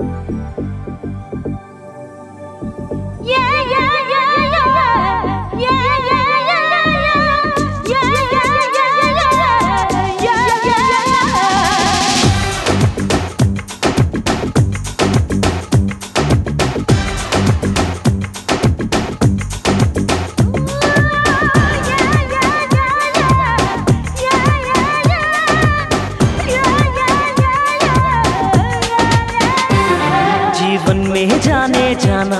जीवन जाने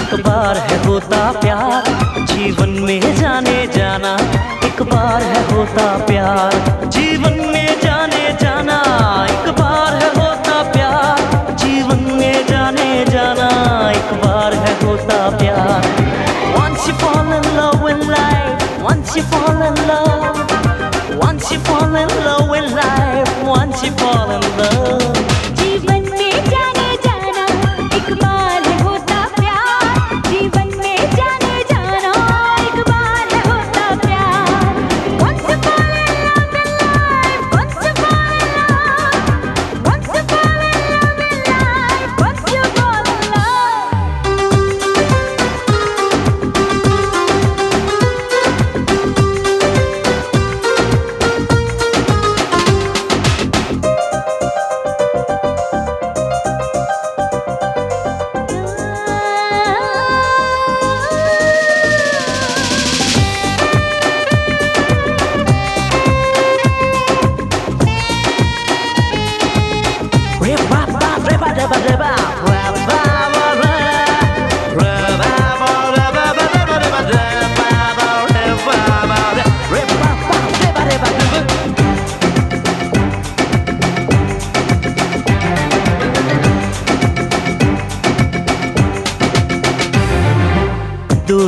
एक बार है होता प्यार जीवन में जाने जाना एक बार है होता प्यार जीवन में जाने जाना एक बार है होता प्यार जीवन में जाने जाना एक बार है होता प्यार Once you fall in love with life Once you fall in love Once you fall in love with life Once you fall in love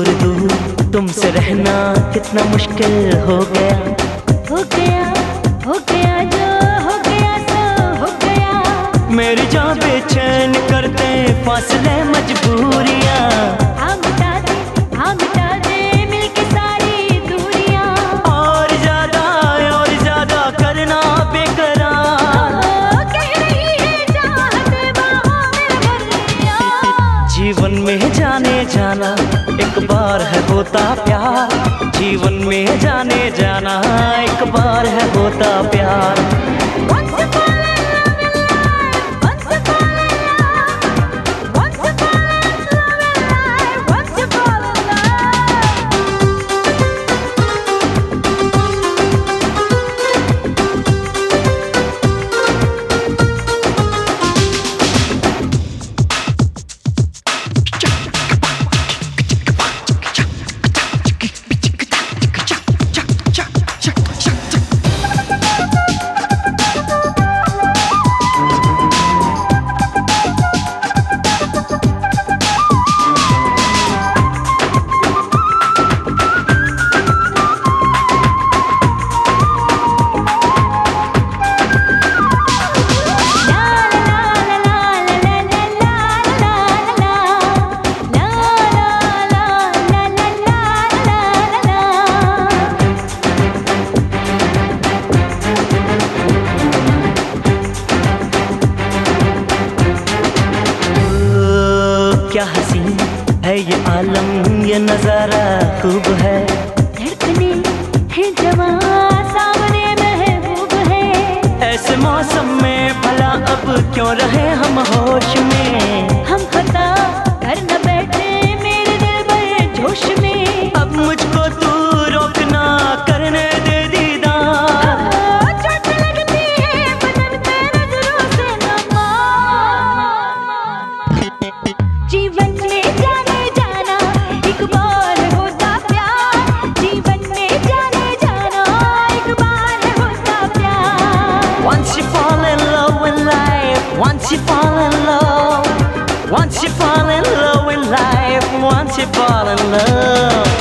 दूर दूर तुमसे रहना कितना मुश्किल हो गया। हो गया हो गया जो हो गया सो हो गया। मेरी जान बेचैन करते फासले मजबूरियाँ। हाँ मिटा दे हाँ मिटा जाने। एक बार है होता प्यार। जीवन में जाने जाना। एक बार है होता प्यार। ये नज़ारा खूब है। धड़कने है जवान सामने महबूब है। ऐसे मौसम में भला अब क्यों रहे हम होश में? Once you fall in love Once you fall in love with life Once you fall in love